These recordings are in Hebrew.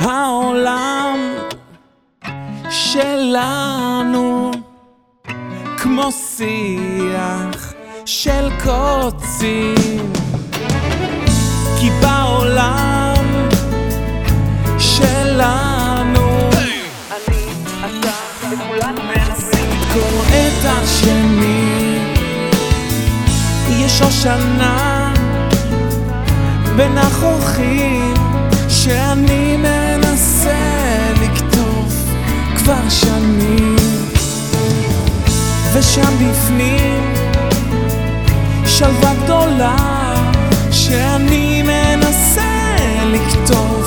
העולם שלנו כמו שיח של קוצים. כי בעולם שלנו אני, אתה, וכולנו מנסים לתקור את השני. יש הושנה בין החוכים. ושם בפנים. שלווה גדולה שאני מנסה לקטוף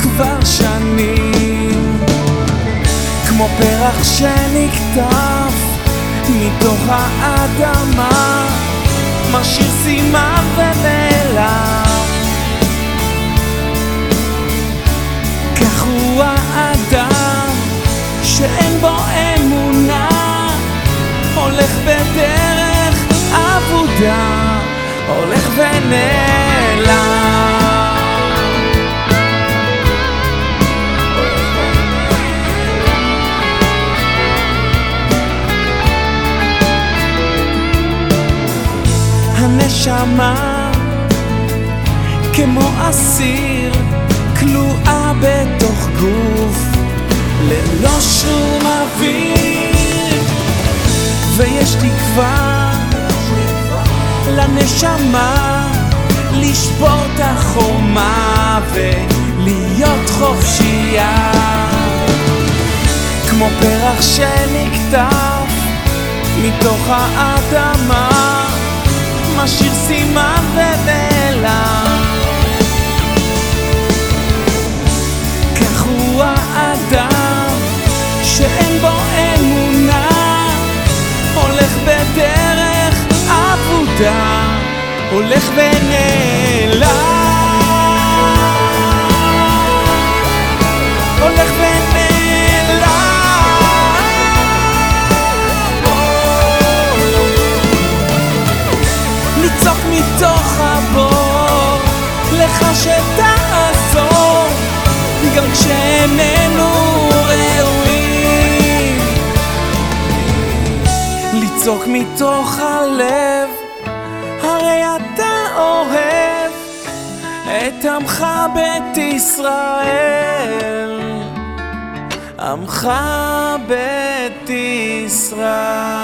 כבר שנים. כמו פרח שנקטף מתוך האדמה משאיר סימן ונעלם כך הוא האדם שאין בו הולך ונעלם. הנשמה כמו אסיר כלואה בתוך גוף ללא שום אוויר. ויש תקווה לנשמה לשבור את החומה ולהיות חופשייה. כמו פרח שנקטף מתוך האדמה משאיר סימן ונעלם. כך הוא האדם שאין בו הולך ונעלם. הולך ונעלם. לצעוק מתוך הבור לך שתעזור גם כשאיננו ראויים. לצעוק מתוך הלב הרי אתה אוהב את עמך בית ישראל. עמך בית ישראל